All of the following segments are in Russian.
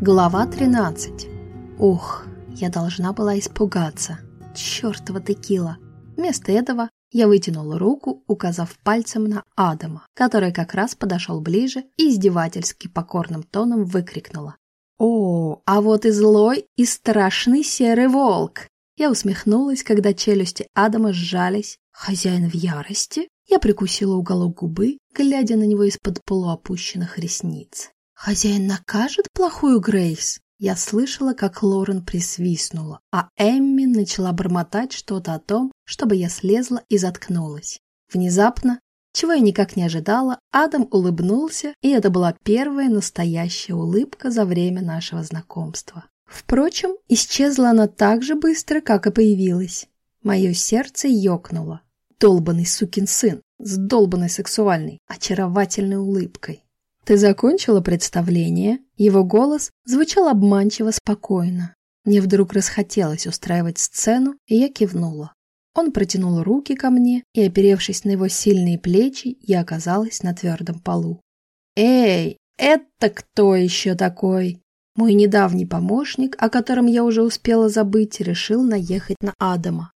Глава 13. Ух, я должна была испугаться. Чёртова текила. Вместо этого я вытянула руку, указав пальцем на Адама, который как раз подошел ближе и издевательски покорным тоном выкрикнула. «О, а вот и злой и страшный серый волк!» Я усмехнулась, когда челюсти Адама сжались. Хозяин в ярости. Я прикусила уголок губы, глядя на него из-под полуопущенных ресниц. «Хозяин накажет плохую Грейс?» Я слышала, как Лорен присвистнула, а Эмми начала бормотать что-то о том, чтобы я слезла и заткнулась. Внезапно, чего я никак не ожидала, Адам улыбнулся, и это была первая настоящая улыбка за время нашего знакомства. Впрочем, исчезла она так же быстро, как и появилась. Мое сердце ёкнуло. Долбанный сукин сын с долбанной сексуальной, очаровательной улыбкой. «Ты закончила представление?» Его голос звучал обманчиво спокойно. Мне вдруг расхотелось устраивать сцену, и я кивнула. Он протянул руки ко мне, и, оперевшись на его сильные плечи, я оказалась на твердом полу. «Эй, это кто еще такой?» Мой недавний помощник, о котором я уже успела забыть, решил наехать на Адама.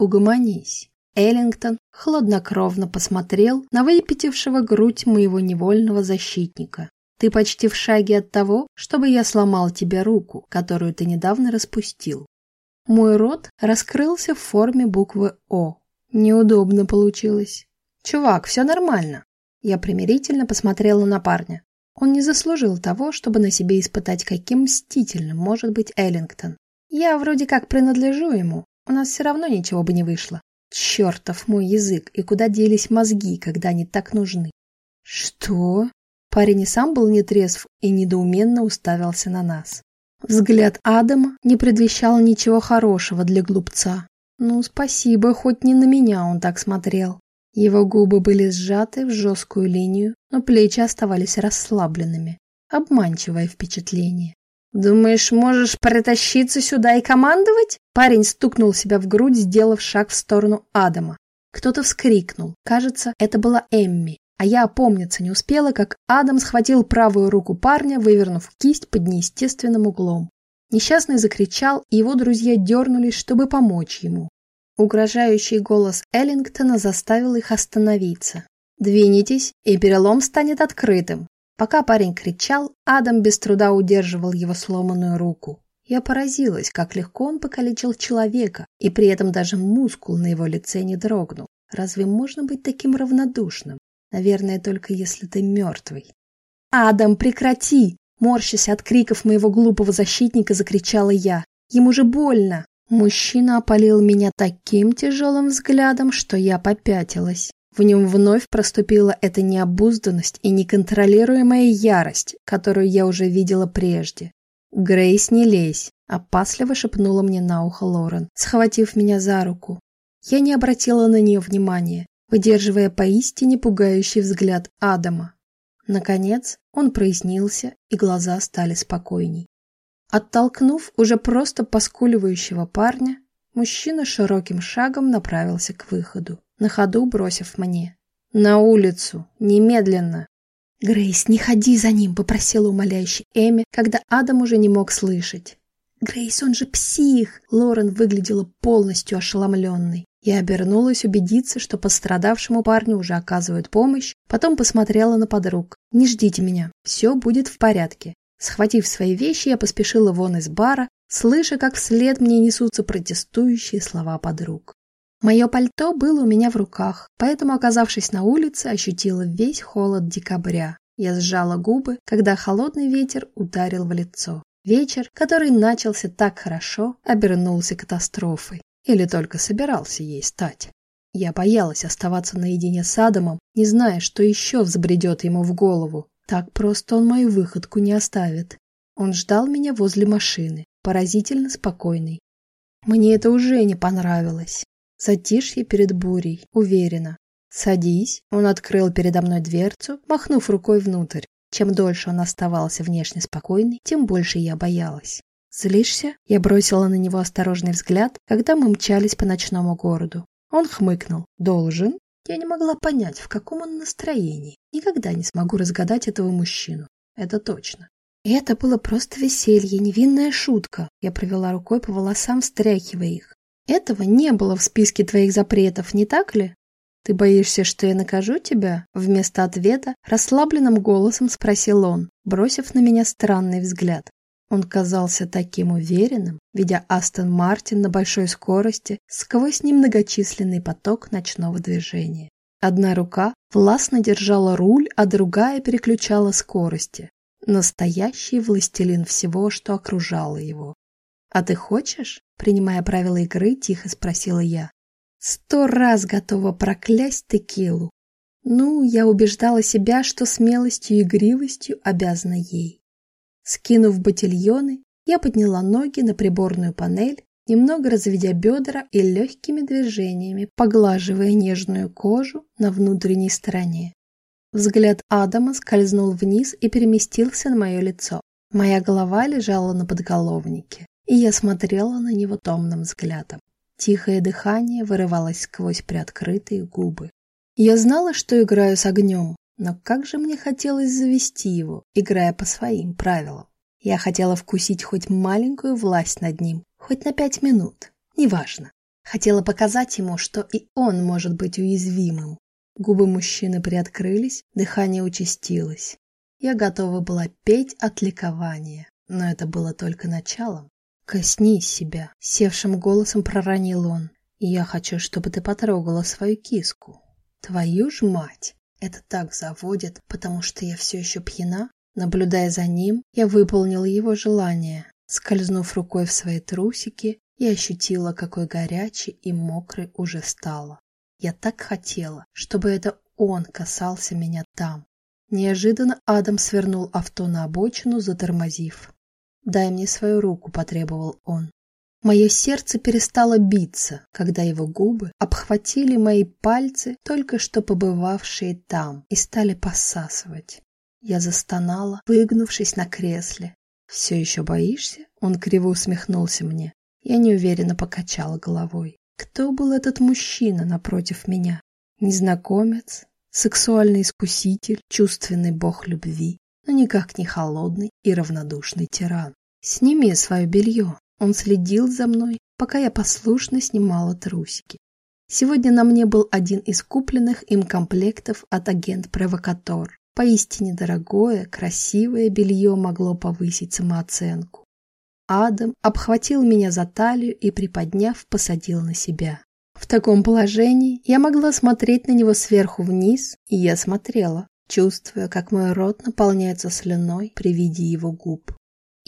«Угомонись. Эллингтон хладнокровно посмотрел на выпятившего грудь моего невольного защитника. «Ты почти в шаге от того, чтобы я сломал тебе руку, которую ты недавно распустил». Мой рот раскрылся в форме буквы «О». Неудобно получилось. «Чувак, все нормально». Я примирительно посмотрела на парня. Он не заслужил того, чтобы на себе испытать, каким мстительным может быть Эллингтон. Я вроде как принадлежу ему, у нас все равно ничего бы не вышло. Чертов мой язык, и куда делись мозги, когда они так нужны? Что? Парень и сам был нетрезв и недоуменно уставился на нас. Взгляд Адама не предвещал ничего хорошего для глупца. Ну, спасибо, хоть не на меня он так смотрел. Его губы были сжаты в жесткую линию, но плечи оставались расслабленными. Обманчивое впечатление. «Думаешь, можешь притащиться сюда и командовать?» Парень стукнул себя в грудь, сделав шаг в сторону Адама. Кто-то вскрикнул. Кажется, это была Эмми. А я опомниться не успела, как Адам схватил правую руку парня, вывернув кисть под неестественным углом. Несчастный закричал, и его друзья дернулись, чтобы помочь ему. Угрожающий голос Эллингтона заставил их остановиться. «Двинетесь, и перелом станет открытым. Пока парень кричал, Адам без труда удерживал его сломанную руку. Я поразилась, как легко он покалечил человека, и при этом даже мускул на его лице не дрогнул. Разве можно быть таким равнодушным? Наверное, только если ты мертвый. «Адам, прекрати!» Морщась от криков моего глупого защитника, закричала я. «Ему же больно!» Мужчина опалил меня таким тяжелым взглядом, что я попятилась. В нем вновь проступила эта необузданность и неконтролируемая ярость, которую я уже видела прежде. «Грейс, не лезь!» – опасливо шепнула мне на ухо Лорен, схватив меня за руку. Я не обратила на нее внимания, выдерживая поистине пугающий взгляд Адама. Наконец он прояснился, и глаза стали спокойней. Оттолкнув уже просто поскуливающего парня, мужчина широким шагом направился к выходу на ходу бросив мне. «На улицу! Немедленно!» «Грейс, не ходи за ним!» — попросила умоляющий Эми, когда Адам уже не мог слышать. «Грейс, он же псих!» Лорен выглядела полностью ошеломленной. Я обернулась убедиться, что пострадавшему парню уже оказывают помощь, потом посмотрела на подруг. «Не ждите меня, все будет в порядке». Схватив свои вещи, я поспешила вон из бара, слыша, как вслед мне несутся протестующие слова подруг. Мое пальто было у меня в руках, поэтому, оказавшись на улице, ощутила весь холод декабря. Я сжала губы, когда холодный ветер ударил в лицо. Вечер, который начался так хорошо, обернулся катастрофой. Или только собирался ей стать. Я боялась оставаться наедине с Адамом, не зная, что еще взбредет ему в голову. Так просто он мою выходку не оставит. Он ждал меня возле машины, поразительно спокойный. Мне это уже не понравилось. Затишье перед бурей, уверенно. «Садись». Он открыл передо мной дверцу, махнув рукой внутрь. Чем дольше он оставался внешне спокойный, тем больше я боялась. «Злишься?» Я бросила на него осторожный взгляд, когда мы мчались по ночному городу. Он хмыкнул. «Должен?» Я не могла понять, в каком он настроении. Никогда не смогу разгадать этого мужчину. Это точно. это было просто веселье, невинная шутка. Я провела рукой по волосам, встряхивая их. Этого не было в списке твоих запретов, не так ли? Ты боишься, что я накажу тебя? Вместо ответа расслабленным голосом спросил он, бросив на меня странный взгляд. Он казался таким уверенным, ведя Астон Мартин на большой скорости сквозь немногочисленный поток ночного движения. Одна рука властно держала руль, а другая переключала скорости. Настоящий властелин всего, что окружало его. «А ты хочешь?» — принимая правила игры, тихо спросила я. Сто раз готова проклясть текилу. Ну, я убеждала себя, что смелостью и игривостью обязана ей. Скинув ботильоны, я подняла ноги на приборную панель, немного разведя бедра и легкими движениями поглаживая нежную кожу на внутренней стороне. Взгляд Адама скользнул вниз и переместился на мое лицо. Моя голова лежала на подголовнике, и я смотрела на него томным взглядом. Тихое дыхание вырывалось сквозь приоткрытые губы. Я знала, что играю с огнем, но как же мне хотелось завести его, играя по своим правилам. Я хотела вкусить хоть маленькую власть над ним, хоть на пять минут, неважно. Хотела показать ему, что и он может быть уязвимым, Губы мужчины приоткрылись, дыхание участилось. Я готова была петь от ликования, но это было только началом. «Коснись себя», — севшим голосом проронил он. «И я хочу, чтобы ты потрогала свою киску». «Твою ж мать!» Это так заводит, потому что я все еще пьяна. Наблюдая за ним, я выполнила его желание. Скользнув рукой в свои трусики, я ощутила, какой горячий и мокрый уже стало. Я так хотела, чтобы это он касался меня там. Неожиданно Адам свернул авто на обочину, затормозив. «Дай мне свою руку», — потребовал он. Мое сердце перестало биться, когда его губы обхватили мои пальцы, только что побывавшие там, и стали посасывать. Я застонала, выгнувшись на кресле. «Все еще боишься?» Он криво усмехнулся мне. Я неуверенно покачала головой. Кто был этот мужчина напротив меня? Незнакомец, сексуальный искуситель, чувственный бог любви, но никак не холодный и равнодушный тиран. Сними свое белье. Он следил за мной, пока я послушно снимала трусики. Сегодня на мне был один из купленных им комплектов от агент-провокатор. Поистине дорогое, красивое белье могло повысить самооценку. Адам обхватил меня за талию и, приподняв, посадил на себя. В таком положении я могла смотреть на него сверху вниз, и я смотрела, чувствуя, как мой рот наполняется слюной при виде его губ.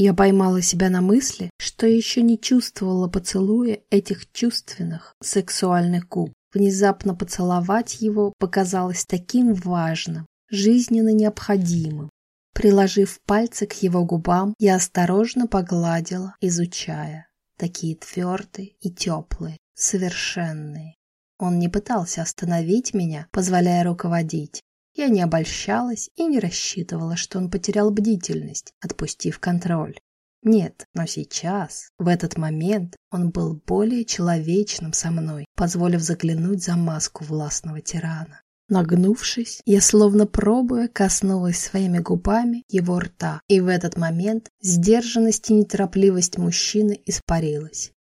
Я поймала себя на мысли, что еще не чувствовала поцелуя этих чувственных, сексуальных губ. Внезапно поцеловать его показалось таким важным, жизненно необходимым. Приложив пальцы к его губам, я осторожно погладила, изучая. Такие твердые и теплые, совершенные. Он не пытался остановить меня, позволяя руководить. Я не обольщалась и не рассчитывала, что он потерял бдительность, отпустив контроль. Нет, но сейчас, в этот момент, он был более человечным со мной, позволив заглянуть за маску властного тирана. Нагнувшись, я словно пробуя коснулась своими губами его рта, и в этот момент сдержанность и неторопливость мужчины испарилась.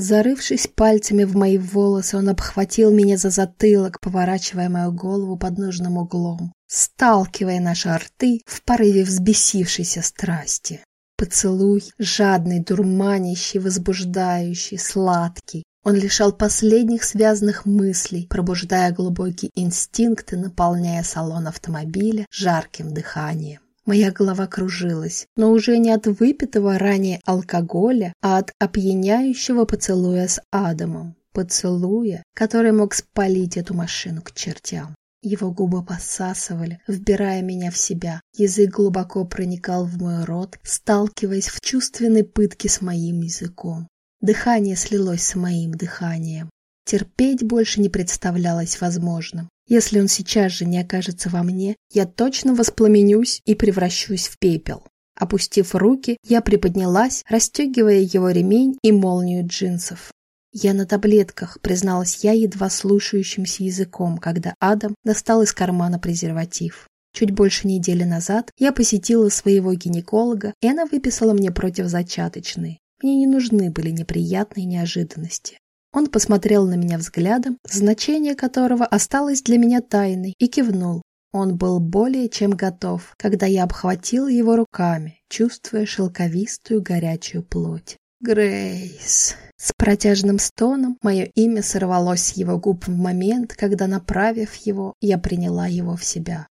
Зарывшись пальцами в мои волосы, он обхватил меня за затылок, поворачивая мою голову под нужным углом, сталкивая наши рты в порыве взбесившейся страсти. Поцелуй, жадный, дурманящий, возбуждающий, сладкий, он лишал последних связанных мыслей, пробуждая глубокие инстинкты, наполняя салон автомобиля жарким дыханием. Моя голова кружилась, но уже не от выпитого ранее алкоголя, а от опьяняющего поцелуя с Адамом. Поцелуя, который мог спалить эту машину к чертям. Его губы посасывали, вбирая меня в себя. Язык глубоко проникал в мой рот, сталкиваясь в чувственной пытке с моим языком. Дыхание слилось с моим дыханием. Терпеть больше не представлялось возможным. Если он сейчас же не окажется во мне, я точно воспламенюсь и превращусь в пепел. Опустив руки, я приподнялась, расстегивая его ремень и молнию джинсов. «Я на таблетках», — призналась я едва слушающимся языком, когда Адам достал из кармана презерватив. Чуть больше недели назад я посетила своего гинеколога, и она выписала мне противозачаточные. Мне не нужны были неприятные неожиданности. Он посмотрел на меня взглядом, значение которого осталось для меня тайной, и кивнул. Он был более чем готов, когда я обхватила его руками, чувствуя шелковистую горячую плоть. Грейс. С протяжным стоном мое имя сорвалось с его губ в момент, когда, направив его, я приняла его в себя.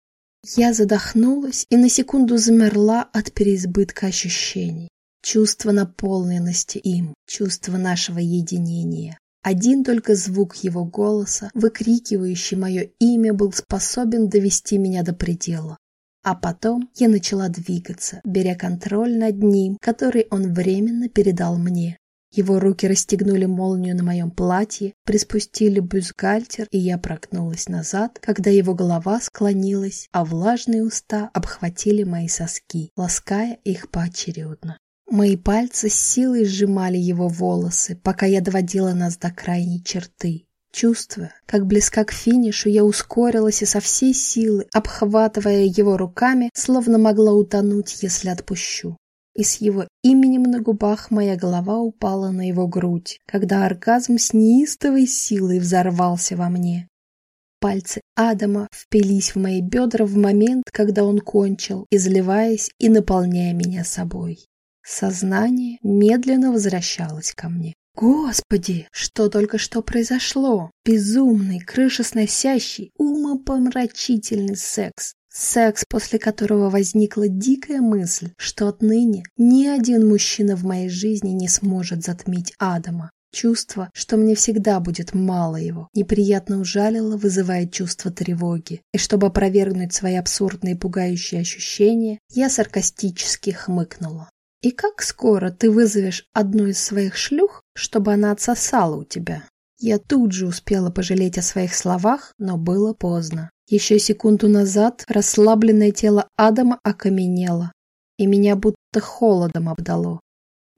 Я задохнулась и на секунду замерла от переизбытка ощущений. Чувство наполненности им, чувство нашего единения. Один только звук его голоса, выкрикивающий мое имя, был способен довести меня до предела. А потом я начала двигаться, беря контроль над ним, который он временно передал мне. Его руки расстегнули молнию на моем платье, приспустили бюстгальтер, и я прогнулась назад, когда его голова склонилась, а влажные уста обхватили мои соски, лаская их поочередно. Мои пальцы с силой сжимали его волосы, пока я доводила нас до крайней черты. Чувствуя, как близка к финишу, я ускорилась и со всей силы, обхватывая его руками, словно могла утонуть, если отпущу. И с его именем на губах моя голова упала на его грудь, когда оргазм с неистовой силой взорвался во мне. Пальцы Адама впились в мои бедра в момент, когда он кончил, изливаясь и наполняя меня собой. Сознание медленно возвращалось ко мне. Господи, что только что произошло? Безумный, крышесносящий, умопомрачительный секс. Секс, после которого возникла дикая мысль, что отныне ни один мужчина в моей жизни не сможет затмить Адама. Чувство, что мне всегда будет мало его, неприятно ужалило, вызывая чувство тревоги. И чтобы опровергнуть свои абсурдные пугающие ощущения, я саркастически хмыкнула. И как скоро ты вызовешь одну из своих шлюх, чтобы она отсосала у тебя? Я тут же успела пожалеть о своих словах, но было поздно. Еще секунду назад расслабленное тело Адама окаменело, и меня будто холодом обдало.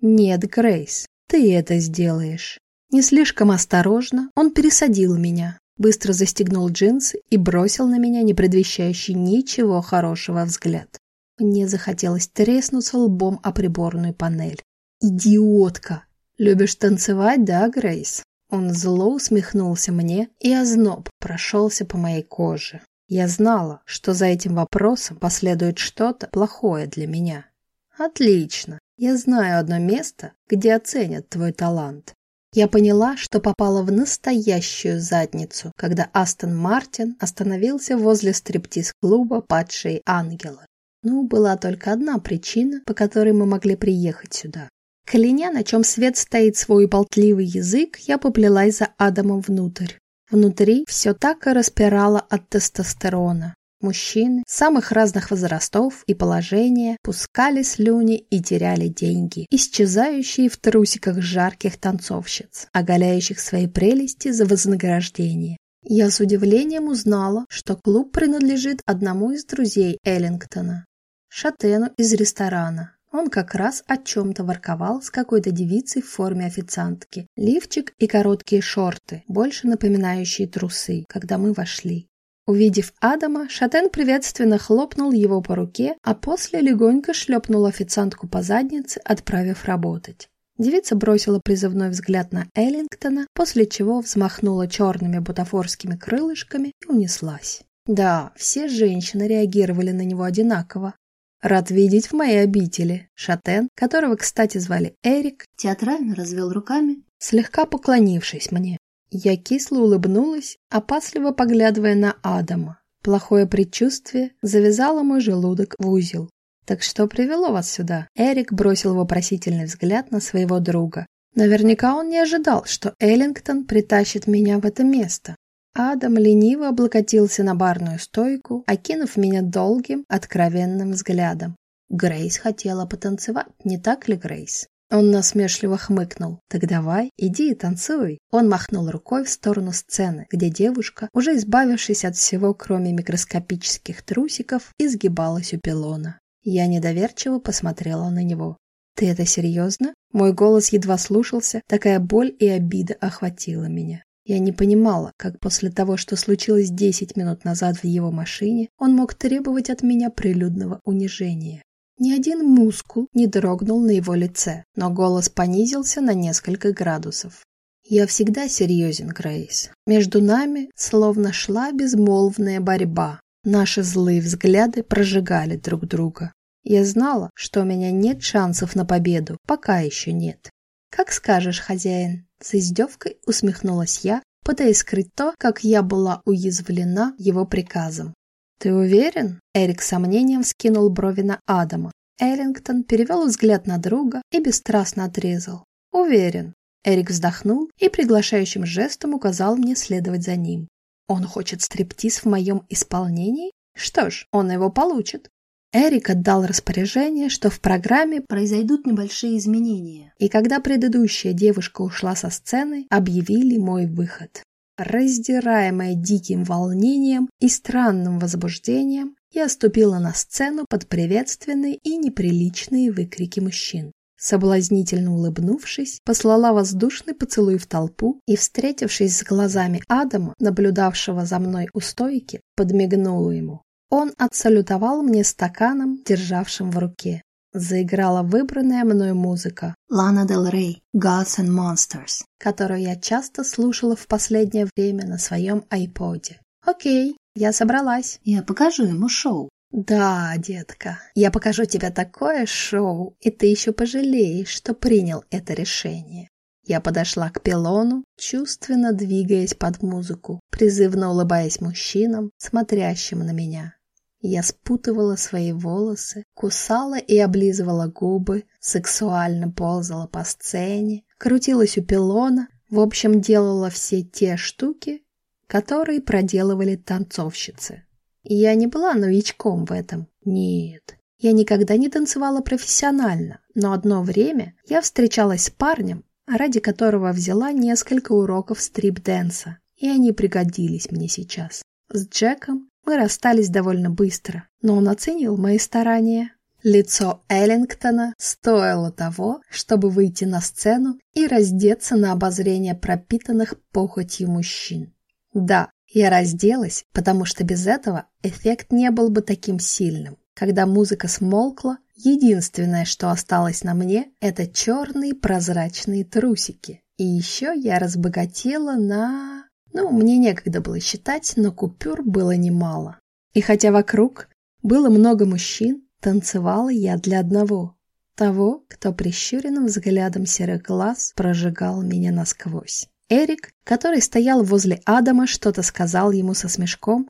Нет, Грейс, ты это сделаешь. Не слишком осторожно он пересадил меня, быстро застегнул джинсы и бросил на меня не предвещающий ничего хорошего взгляд. Мне захотелось треснуться лбом о приборную панель. «Идиотка! Любишь танцевать, да, Грейс?» Он зло усмехнулся мне, и озноб прошелся по моей коже. Я знала, что за этим вопросом последует что-то плохое для меня. «Отлично! Я знаю одно место, где оценят твой талант». Я поняла, что попала в настоящую задницу, когда Астон Мартин остановился возле стриптиз-клуба «Падшие ангелы». Ну, была только одна причина, по которой мы могли приехать сюда. Кляня, на чем свет стоит свой болтливый язык, я поплелась за Адамом внутрь. Внутри все так и распирало от тестостерона. Мужчины самых разных возрастов и положения пускали слюни и теряли деньги, исчезающие в трусиках жарких танцовщиц, оголяющих свои прелести за вознаграждение. Я с удивлением узнала, что клуб принадлежит одному из друзей Эллингтона. Шатену из ресторана. Он как раз о чем-то ворковал с какой-то девицей в форме официантки. Лифчик и короткие шорты, больше напоминающие трусы, когда мы вошли. Увидев Адама, Шатен приветственно хлопнул его по руке, а после легонько шлепнул официантку по заднице, отправив работать. Девица бросила призывной взгляд на Эллингтона, после чего взмахнула черными бутафорскими крылышками и унеслась. Да, все женщины реагировали на него одинаково, Рад видеть в моей обители. Шатен, которого, кстати, звали Эрик, театрально развел руками, слегка поклонившись мне. Я кисло улыбнулась, опасливо поглядывая на Адама. Плохое предчувствие завязало мой желудок в узел. «Так что привело вас сюда?» Эрик бросил вопросительный взгляд на своего друга. Наверняка он не ожидал, что Эллингтон притащит меня в это место. Адам лениво облокотился на барную стойку, окинув меня долгим, откровенным взглядом. Грейс хотела потанцевать, не так ли, Грейс? Он насмешливо хмыкнул. «Так давай, иди и танцуй». Он махнул рукой в сторону сцены, где девушка, уже избавившись от всего, кроме микроскопических трусиков, изгибалась у пилона. Я недоверчиво посмотрела на него. «Ты это серьезно?» Мой голос едва слушался, такая боль и обида охватила меня. Я не понимала, как после того, что случилось 10 минут назад в его машине, он мог требовать от меня прилюдного унижения. Ни один мускул не дрогнул на его лице, но голос понизился на несколько градусов. Я всегда серьезен, Грейс. Между нами словно шла безмолвная борьба. Наши злые взгляды прожигали друг друга. Я знала, что у меня нет шансов на победу, пока еще нет. «Как скажешь, хозяин», — с издевкой усмехнулась я, пытаясь скрыть то, как я была уязвлена его приказом. «Ты уверен?» — Эрик с сомнением вскинул брови на Адама. Эллингтон перевел взгляд на друга и бесстрастно отрезал. «Уверен. Эрик вздохнул и приглашающим жестом указал мне следовать за ним. Он хочет стриптиз в моем исполнении? Что ж, он его получит. Эрик отдал распоряжение, что в программе произойдут небольшие изменения. И когда предыдущая девушка ушла со сцены, объявили мой выход. Раздираемая диким волнением и странным возбуждением, я ступила на сцену под приветственные и неприличные выкрики мужчин. Соблазнительно улыбнувшись, послала воздушный поцелуй в толпу и, встретившись с глазами Адама, наблюдавшего за мной у стойки, подмигнула ему. Он отсалютовал мне стаканом, державшим в руке. Заиграла выбранная мной музыка Лана Дель Рей «Gods and Monsters», которую я часто слушала в последнее время на своем айподе. «Окей, я собралась. Я покажу ему шоу». «Да, детка, я покажу тебе такое шоу, и ты еще пожалеешь, что принял это решение». Я подошла к пилону, чувственно двигаясь под музыку, призывно улыбаясь мужчинам, смотрящим на меня. Я спутывала свои волосы, кусала и облизывала губы, сексуально ползала по сцене, крутилась у пилона, в общем, делала все те штуки, которые проделывали танцовщицы. Я не была новичком в этом. Нет. Я никогда не танцевала профессионально, но одно время я встречалась с парнем, ради которого взяла несколько уроков стрип-дэнса, и они пригодились мне сейчас. С Джеком мы расстались довольно быстро, но он оценил мои старания. Лицо Эллингтона стоило того, чтобы выйти на сцену и раздеться на обозрение пропитанных похотью мужчин. Да, я разделась, потому что без этого эффект не был бы таким сильным. Когда музыка смолкла, единственное, что осталось на мне, это черные прозрачные трусики. И еще я разбогатела на... Ну, мне некогда было считать, но купюр было немало. И хотя вокруг было много мужчин, танцевала я для одного. Того, кто прищуренным взглядом серых глаз прожигал меня насквозь. Эрик, который стоял возле Адама, что-то сказал ему со смешком,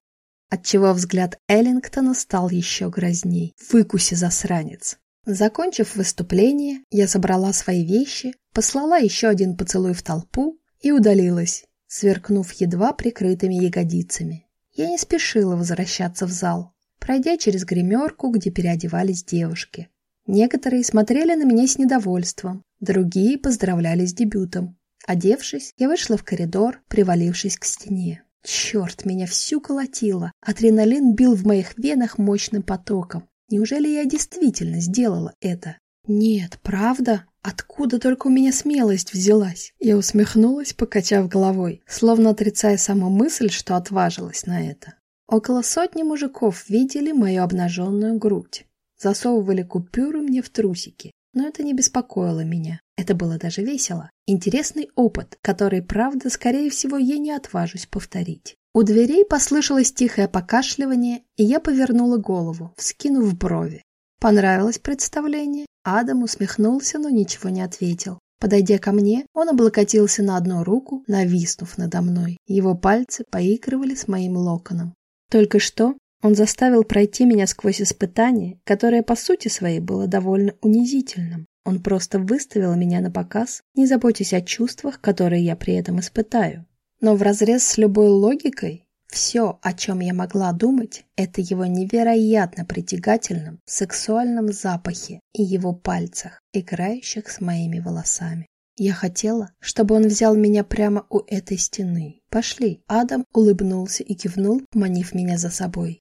отчего взгляд Эллингтона стал еще грозней. «Выкуси, засранец!» Закончив выступление, я забрала свои вещи, послала еще один поцелуй в толпу и удалилась, сверкнув едва прикрытыми ягодицами. Я не спешила возвращаться в зал, пройдя через гримерку, где переодевались девушки. Некоторые смотрели на меня с недовольством, другие поздравляли с дебютом. Одевшись, я вышла в коридор, привалившись к стене. Черт, меня всю колотило. Адреналин бил в моих венах мощным потоком. Неужели я действительно сделала это? Нет, правда? Откуда только у меня смелость взялась? Я усмехнулась, покачав головой, словно отрицая саму мысль, что отважилась на это. Около сотни мужиков видели мою обнаженную грудь. Засовывали купюры мне в трусики. Но это не беспокоило меня. Это было даже весело. Интересный опыт, который, правда, скорее всего, я не отважусь повторить. У дверей послышалось тихое покашливание, и я повернула голову, вскинув брови. Понравилось представление? Адам усмехнулся, но ничего не ответил. Подойдя ко мне, он облокотился на одну руку, нависнув надо мной. Его пальцы поигрывали с моим локоном. Только что он заставил пройти меня сквозь испытание, которое по сути своей было довольно унизительным. Он просто выставил меня на показ, не заботясь о чувствах, которые я при этом испытаю. Но вразрез с любой логикой, все, о чем я могла думать, это его невероятно притягательном сексуальном запахе и его пальцах, играющих с моими волосами. Я хотела, чтобы он взял меня прямо у этой стены. Пошли. Адам улыбнулся и кивнул, манив меня за собой.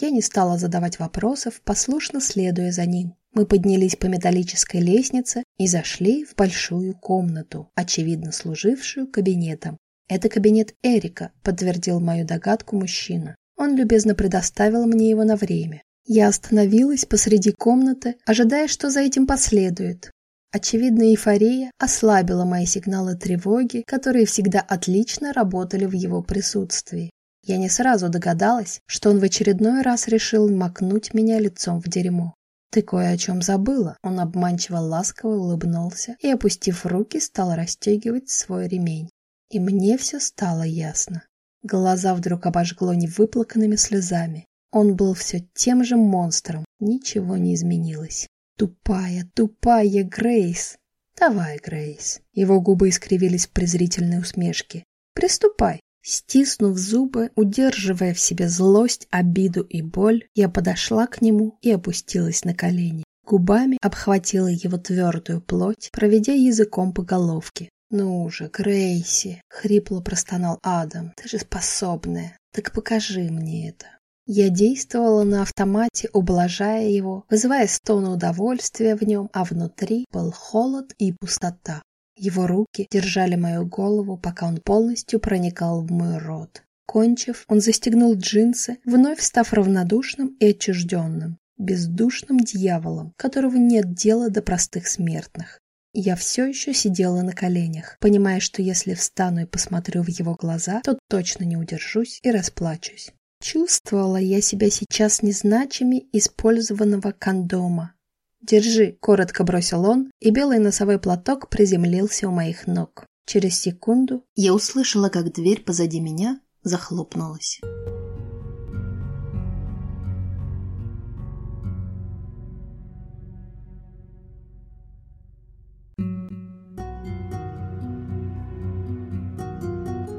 Я не стала задавать вопросов, послушно следуя за ним. Мы поднялись по металлической лестнице и зашли в большую комнату, очевидно служившую кабинетом. «Это кабинет Эрика», — подтвердил мою догадку мужчина. Он любезно предоставил мне его на время. Я остановилась посреди комнаты, ожидая, что за этим последует. Очевидно, эйфория ослабила мои сигналы тревоги, которые всегда отлично работали в его присутствии. Я не сразу догадалась, что он в очередной раз решил макнуть меня лицом в дерьмо. «Ты кое о чем забыла?» Он обманчиво ласково улыбнулся и, опустив руки, стал расстегивать свой ремень. И мне все стало ясно. Глаза вдруг обожгло невыплаканными слезами. Он был все тем же монстром, ничего не изменилось. Тупая, тупая Грейс. Давай, Грейс. Его губы искривились в презрительной усмешке. Приступай. Стиснув зубы, удерживая в себе злость, обиду и боль, я подошла к нему и опустилась на колени. Губами обхватила его твердую плоть, проведя языком по головке. «Ну же, Грейси!» — хрипло простонал Адам. «Ты же способная. Так покажи мне это». Я действовала на автомате, ублажая его, вызывая стоны удовольствия в нем, а внутри был холод и пустота. Его руки держали мою голову, пока он полностью проникал в мой рот. Кончив, он застегнул джинсы, вновь став равнодушным и отчужденным, бездушным дьяволом, которого нет дела до простых смертных. Я все еще сидела на коленях, понимая, что если встану и посмотрю в его глаза, то точно не удержусь и расплачусь. Чувствовала я себя сейчас незначими использованного кондома. «Держи», — коротко бросил он, и белый носовой платок приземлился у моих ног. Через секунду я услышала, как дверь позади меня захлопнулась.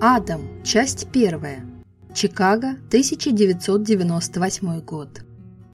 Адам. Часть первая. Чикаго, 1998 год.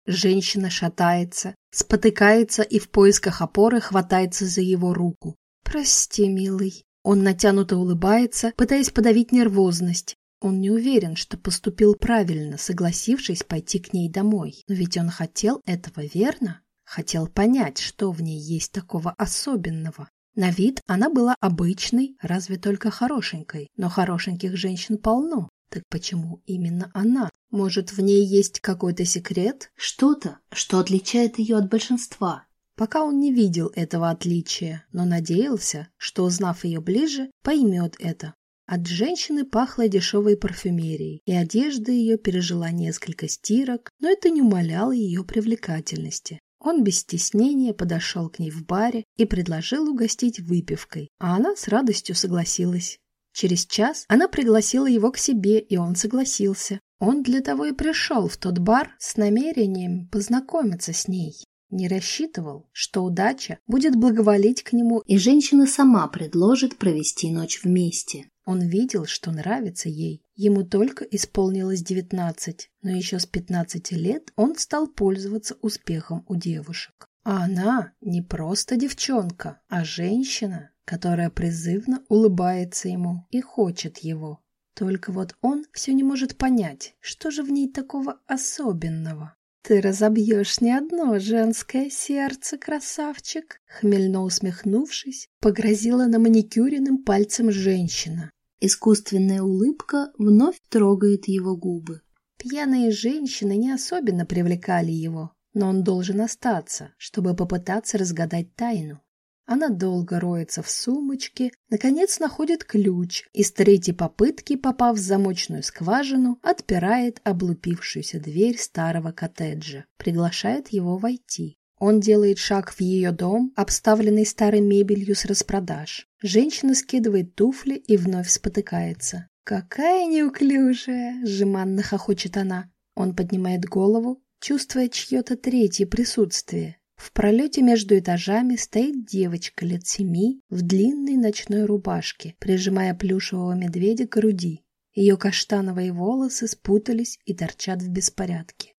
Женщина шатается, спотыкается и в поисках опоры хватается за его руку. «Прости, милый». Он натянуто улыбается, пытаясь подавить нервозность. Он не уверен, что поступил правильно, согласившись пойти к ней домой. Но ведь он хотел этого, верно? Хотел понять, что в ней есть такого особенного. На вид она была обычной, разве только хорошенькой. Но хорошеньких женщин полно. Так почему именно она? Может, в ней есть какой-то секрет? Что-то, что отличает ее от большинства? Пока он не видел этого отличия, но надеялся, что, узнав ее ближе, поймет это. От женщины пахло дешевой парфюмерией, и одежда ее пережила несколько стирок, но это не умаляло ее привлекательности. Он без стеснения подошел к ней в баре и предложил угостить выпивкой, а она с радостью согласилась. Через час она пригласила его к себе, и он согласился. Он для того и пришел в тот бар с намерением познакомиться с ней. Не рассчитывал, что удача будет благоволить к нему, и женщина сама предложит провести ночь вместе. Он видел, что нравится ей. Ему только исполнилось девятнадцать, но еще с пятнадцати лет он стал пользоваться успехом у девушек. А она не просто девчонка, а женщина, которая призывно улыбается ему и хочет его. Только вот он все не может понять, что же в ней такого особенного. «Ты разобьешь не одно женское сердце, красавчик!» Хмельно усмехнувшись, погрозила на маникюренным пальцем женщина. Искусственная улыбка вновь трогает его губы. Пьяные женщины не особенно привлекали его, но он должен остаться, чтобы попытаться разгадать тайну. Она долго роется в сумочке, наконец находит ключ и с третьей попытки, попав в замочную скважину, отпирает облупившуюся дверь старого коттеджа, приглашает его войти. Он делает шаг в ее дом, обставленный старой мебелью с распродаж. Женщина скидывает туфли и вновь спотыкается. «Какая неуклюжая!» – жеманно хохочет она. Он поднимает голову, чувствуя чье-то третье присутствие. В пролете между этажами стоит девочка лет семи в длинной ночной рубашке, прижимая плюшевого медведя к груди. Ее каштановые волосы спутались и торчат в беспорядке.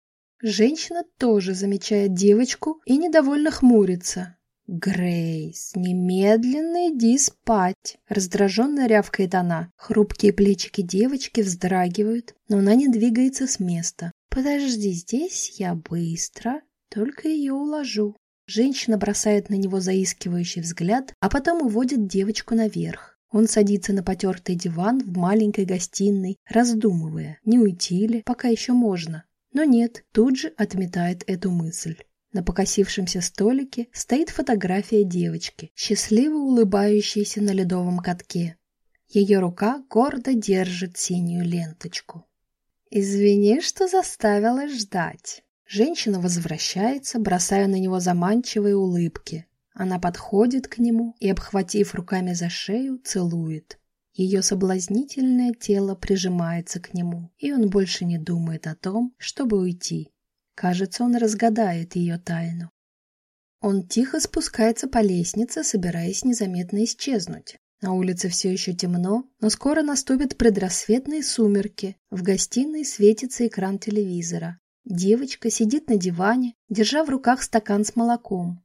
Женщина тоже замечает девочку и недовольно хмурится. «Грейс, немедленно иди спать!» Раздраженно рявкает она. Хрупкие плечики девочки вздрагивают, но она не двигается с места. «Подожди здесь, я быстро!» Только ее уложу. Женщина бросает на него заискивающий взгляд, а потом уводит девочку наверх. Он садится на потертый диван в маленькой гостиной, раздумывая, не уйти ли, пока еще можно. Но нет, тут же отметает эту мысль. На покосившемся столике стоит фотография девочки, счастливо улыбающейся на ледовом катке. Ее рука гордо держит синюю ленточку. «Извини, что заставила ждать». Женщина возвращается, бросая на него заманчивые улыбки. Она подходит к нему и, обхватив руками за шею, целует. Ее соблазнительное тело прижимается к нему, и он больше не думает о том, чтобы уйти. Кажется, он разгадает ее тайну. Он тихо спускается по лестнице, собираясь незаметно исчезнуть. На улице все еще темно, но скоро наступят предрассветные сумерки. В гостиной светится экран телевизора. Девочка сидит на диване, держа в руках стакан с молоком.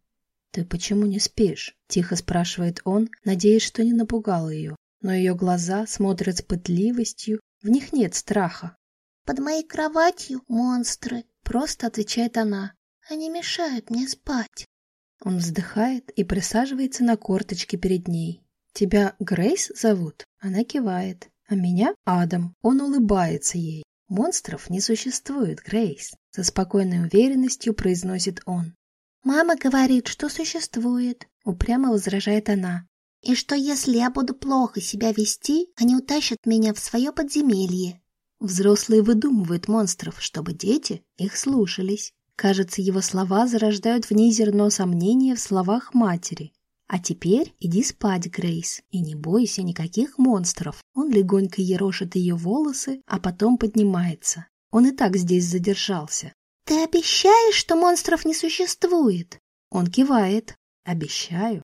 «Ты почему не спишь?» – тихо спрашивает он, надеясь, что не напугал ее. Но ее глаза смотрят с пытливостью, в них нет страха. «Под моей кроватью монстры», – просто отвечает она. «Они мешают мне спать». Он вздыхает и присаживается на корточки перед ней. «Тебя Грейс зовут?» Она кивает. «А меня Адам». Он улыбается ей. «Монстров не существует, Грейс», — со спокойной уверенностью произносит он. «Мама говорит, что существует», — упрямо возражает она. «И что если я буду плохо себя вести, они утащат меня в свое подземелье». Взрослые выдумывают монстров, чтобы дети их слушались. Кажется, его слова зарождают в ней зерно сомнения в словах матери. А теперь иди спать, Грейс, и не бойся никаких монстров. Он легонько ерошит ее волосы, а потом поднимается. Он и так здесь задержался. Ты обещаешь, что монстров не существует? Он кивает. Обещаю.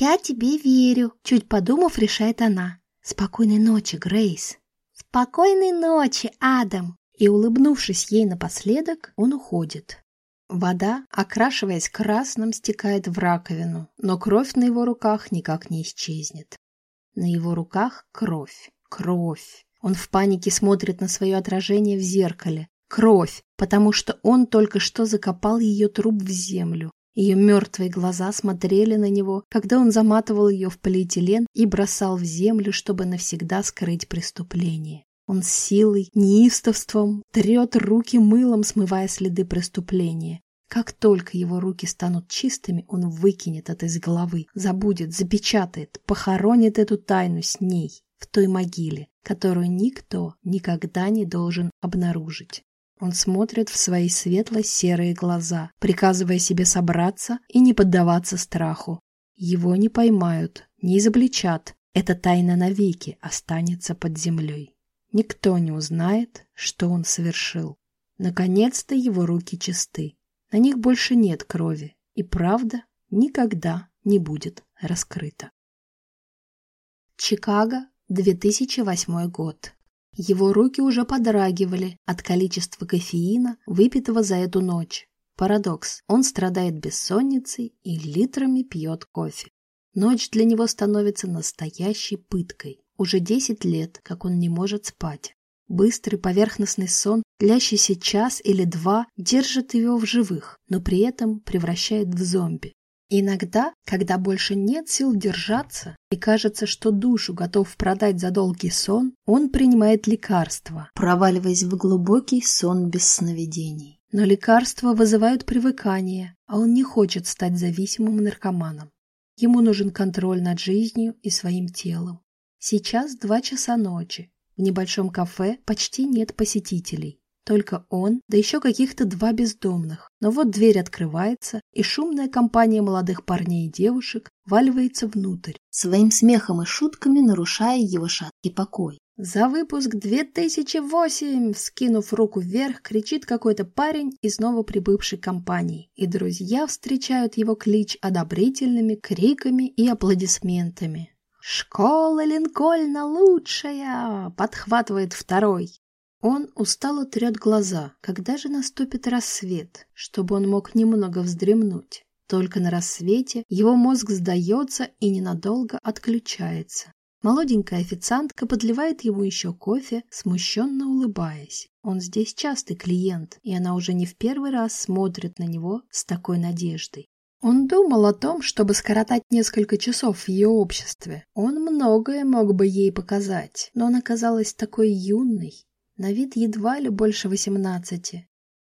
Я тебе верю, чуть подумав, решает она. Спокойной ночи, Грейс. Спокойной ночи, Адам. И, улыбнувшись ей напоследок, он уходит. Вода, окрашиваясь красным, стекает в раковину, но кровь на его руках никак не исчезнет. На его руках кровь, кровь. Он в панике смотрит на свое отражение в зеркале. Кровь, потому что он только что закопал ее труп в землю. Ее мертвые глаза смотрели на него, когда он заматывал ее в полиэтилен и бросал в землю, чтобы навсегда скрыть преступление. Он с силой, неистовством трет руки мылом, смывая следы преступления. Как только его руки станут чистыми, он выкинет это из головы, забудет, запечатает, похоронит эту тайну с ней, в той могиле, которую никто никогда не должен обнаружить. Он смотрит в свои светло-серые глаза, приказывая себе собраться и не поддаваться страху. Его не поймают, не изобличат. Эта тайна навеки останется под землей. Никто не узнает, что он совершил. Наконец-то его руки чисты. На них больше нет крови, и правда никогда не будет раскрыта. Чикаго, 2008 год. Его руки уже подрагивали от количества кофеина, выпитого за эту ночь. Парадокс. Он страдает бессонницей и литрами пьет кофе. Ночь для него становится настоящей пыткой. Уже десять лет, как он не может спать. Быстрый поверхностный сон, длящийся час или два, держит его в живых, но при этом превращает в зомби. Иногда, когда больше нет сил держаться и кажется, что душу готов продать за долгий сон, он принимает лекарства, проваливаясь в глубокий сон без сновидений. Но лекарства вызывают привыкание, а он не хочет стать зависимым наркоманом. Ему нужен контроль над жизнью и своим телом. Сейчас два часа ночи. В небольшом кафе почти нет посетителей. Только он, да еще каких-то два бездомных. Но вот дверь открывается, и шумная компания молодых парней и девушек валивается внутрь, своим смехом и шутками нарушая его шаткий покой. «За выпуск 2008!» Скинув руку вверх, кричит какой-то парень из новоприбывшей компании, и друзья встречают его клич одобрительными криками и аплодисментами. «Школа Линкольна лучшая!» — подхватывает второй. Он устало трет глаза, когда же наступит рассвет, чтобы он мог немного вздремнуть. Только на рассвете его мозг сдается и ненадолго отключается. Молоденькая официантка подливает ему еще кофе, смущенно улыбаясь. Он здесь частый клиент, и она уже не в первый раз смотрит на него с такой надеждой. Он думал о том, чтобы скоротать несколько часов в ее обществе. Он многое мог бы ей показать, но она казалась такой юной, на вид едва ли больше восемнадцати.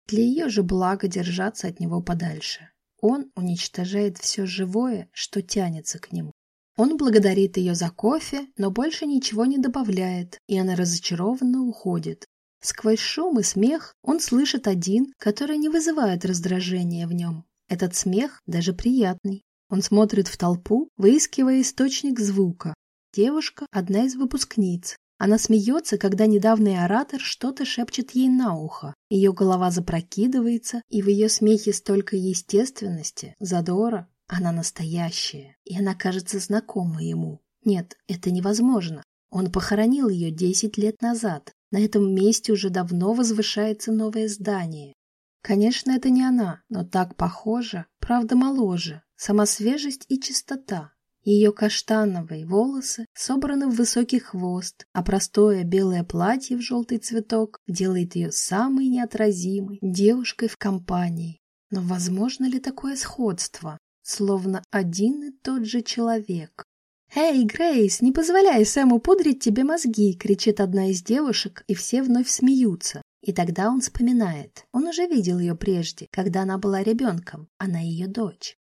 Для ее же блага держаться от него подальше. Он уничтожает все живое, что тянется к нему. Он благодарит ее за кофе, но больше ничего не добавляет, и она разочарованно уходит. Сквозь шум и смех он слышит один, который не вызывает раздражения в нем. Этот смех даже приятный. Он смотрит в толпу, выискивая источник звука. Девушка – одна из выпускниц. Она смеется, когда недавний оратор что-то шепчет ей на ухо. Ее голова запрокидывается, и в ее смехе столько естественности, задора. Она настоящая, и она кажется знакома ему. Нет, это невозможно. Он похоронил ее десять лет назад. На этом месте уже давно возвышается новое здание. Конечно, это не она, но так похоже, правда моложе, сама свежесть и чистота. Ее каштановые волосы собраны в высокий хвост, а простое белое платье в желтый цветок делает ее самой неотразимой девушкой в компании. Но возможно ли такое сходство? Словно один и тот же человек. «Эй, Грейс, не позволяй Сэму пудрить тебе мозги!» — кричит одна из девушек, и все вновь смеются. И тогда он вспоминает. Он уже видел ее прежде, когда она была ребенком. Она ее дочь.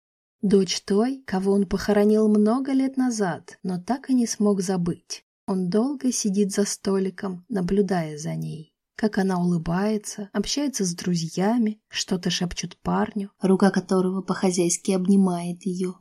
Дочь той, кого он похоронил много лет назад, но так и не смог забыть. Он долго сидит за столиком, наблюдая за ней. Как она улыбается, общается с друзьями, что-то шепчет парню, рука которого по-хозяйски обнимает ее.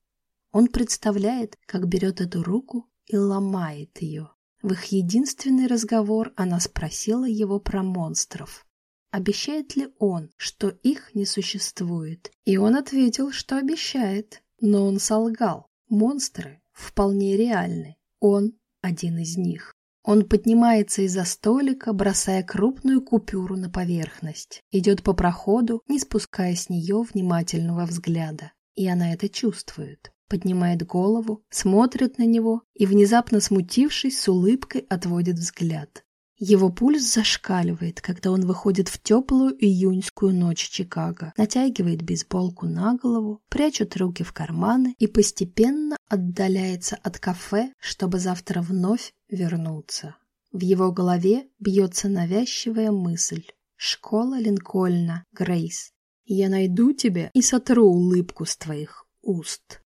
Он представляет, как берет эту руку и ломает ее. В их единственный разговор она спросила его про монстров. Обещает ли он, что их не существует? И он ответил, что обещает. Но он солгал. Монстры вполне реальны. Он один из них. Он поднимается из-за столика, бросая крупную купюру на поверхность. Идет по проходу, не спуская с нее внимательного взгляда. И она это чувствует поднимает голову, смотрит на него и, внезапно смутившись, с улыбкой отводит взгляд. Его пульс зашкаливает, когда он выходит в теплую июньскую ночь Чикаго, натягивает бейсболку на голову, прячет руки в карманы и постепенно отдаляется от кафе, чтобы завтра вновь вернуться. В его голове бьется навязчивая мысль. Школа Линкольна, Грейс. Я найду тебя и сотру улыбку с твоих уст.